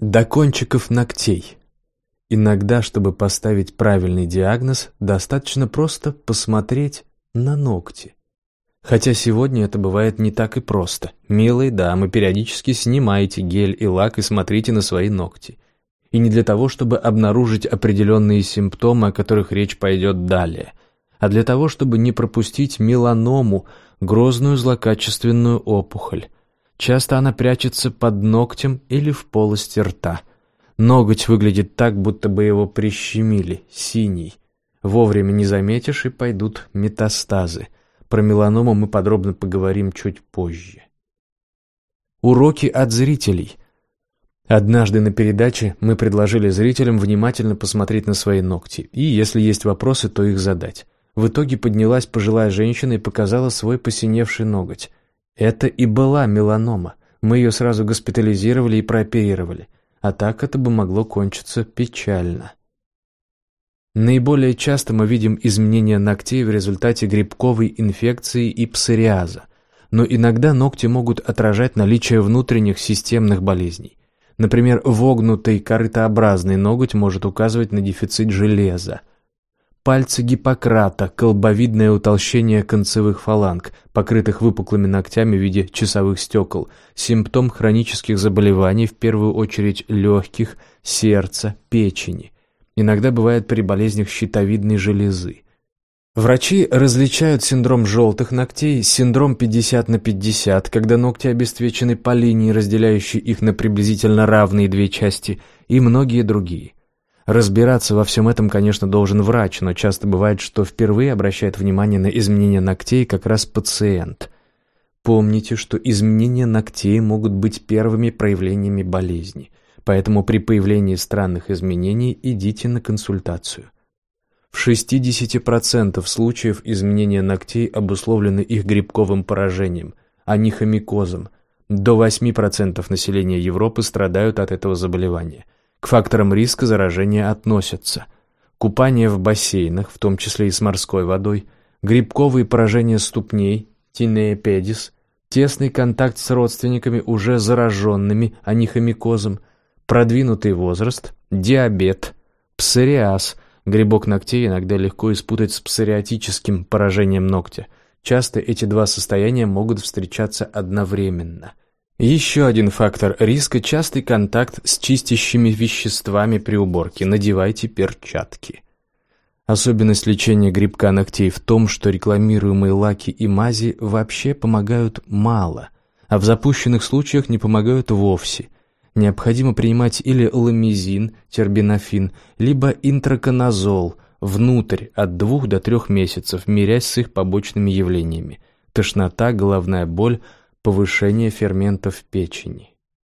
До кончиков ногтей. Иногда, чтобы поставить правильный диагноз, достаточно просто посмотреть на ногти. Хотя сегодня это бывает не так и просто. Милые дамы, периодически снимайте гель и лак и смотрите на свои ногти. И не для того, чтобы обнаружить определенные симптомы, о которых речь пойдет далее, а для того, чтобы не пропустить меланому, грозную злокачественную опухоль. Часто она прячется под ногтем или в полости рта. Ноготь выглядит так, будто бы его прищемили, синий. Вовремя не заметишь, и пойдут метастазы. Про меланому мы подробно поговорим чуть позже. Уроки от зрителей. Однажды на передаче мы предложили зрителям внимательно посмотреть на свои ногти, и, если есть вопросы, то их задать. В итоге поднялась пожилая женщина и показала свой посиневший ноготь. Это и была меланома. Мы ее сразу госпитализировали и прооперировали. А так это бы могло кончиться печально. Наиболее часто мы видим изменения ногтей в результате грибковой инфекции и псориаза, но иногда ногти могут отражать наличие внутренних системных болезней. Например, вогнутый корытообразный ноготь может указывать на дефицит железа. Пальцы Гиппократа, колбовидное утолщение концевых фаланг, покрытых выпуклыми ногтями в виде часовых стекол, симптом хронических заболеваний, в первую очередь легких, сердца, печени. Иногда бывает при болезнях щитовидной железы. Врачи различают синдром желтых ногтей, синдром 50 на 50, когда ногти обесцвечены по линии, разделяющей их на приблизительно равные две части, и многие другие. Разбираться во всем этом, конечно, должен врач, но часто бывает, что впервые обращает внимание на изменения ногтей как раз пациент. Помните, что изменения ногтей могут быть первыми проявлениями болезни – поэтому при появлении странных изменений идите на консультацию. В 60% случаев изменения ногтей обусловлены их грибковым поражением, а не хомикозом. До 8% населения Европы страдают от этого заболевания. К факторам риска заражения относятся купание в бассейнах, в том числе и с морской водой, грибковые поражения ступней, тинеепедис, тесный контакт с родственниками, уже зараженными, а продвинутый возраст, диабет, псориаз. Грибок ногтей иногда легко испутать с псориатическим поражением ногтя. Часто эти два состояния могут встречаться одновременно. Еще один фактор риска – частый контакт с чистящими веществами при уборке. Надевайте перчатки. Особенность лечения грибка ногтей в том, что рекламируемые лаки и мази вообще помогают мало, а в запущенных случаях не помогают вовсе необходимо принимать или ламизин, тербинофин, либо интраконазол внутрь от 2 до 3 месяцев, мирясь с их побочными явлениями – тошнота, головная боль, повышение ферментов печени.